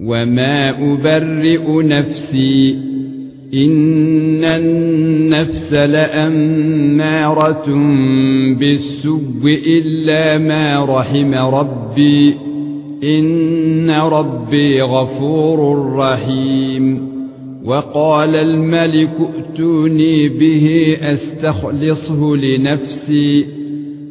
وما ابرئ نفسي ان النفس لاماره بالسوء الا ما رحم ربي ان ربي غفور رحيم وقال الملك ائتوني به استخلصه لنفسي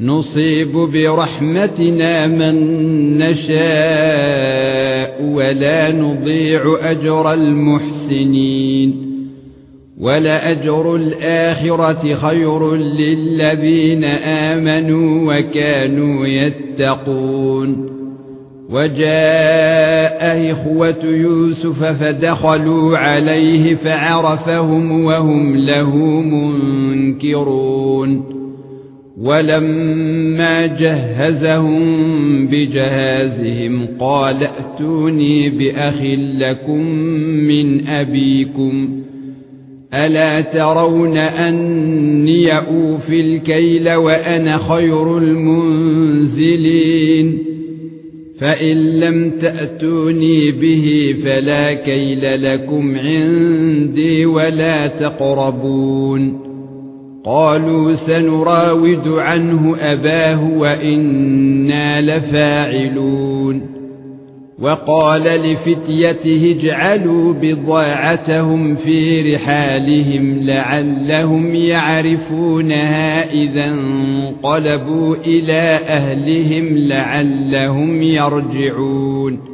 نصيب برحمتنا من نشاء ولا نضيع أجر المحسنين. ولا اجر الآخرة خير للذين آمنوا وكانوا يتقون. وجاء إخوة يوسف فدخلوا عليه فعرفهم وهم له منكرون. ولما جهزهم بجهازهم قال ائتوني بأخ لكم من أبيكم ألا ترون أني أوفي الكيل وأنا خير المنزلين؟ فإن لم تأتوني به فلا كيل لكم عندي ولا تقربون. قالوا سنراود عنه أباه وإنا لفاعلون. وقال لفتيته اجعلوا بضاعتهم في رحالهم لعلهم يعرفونها إذا انقلبوا إلى أهلهم لعلهم يرجعون.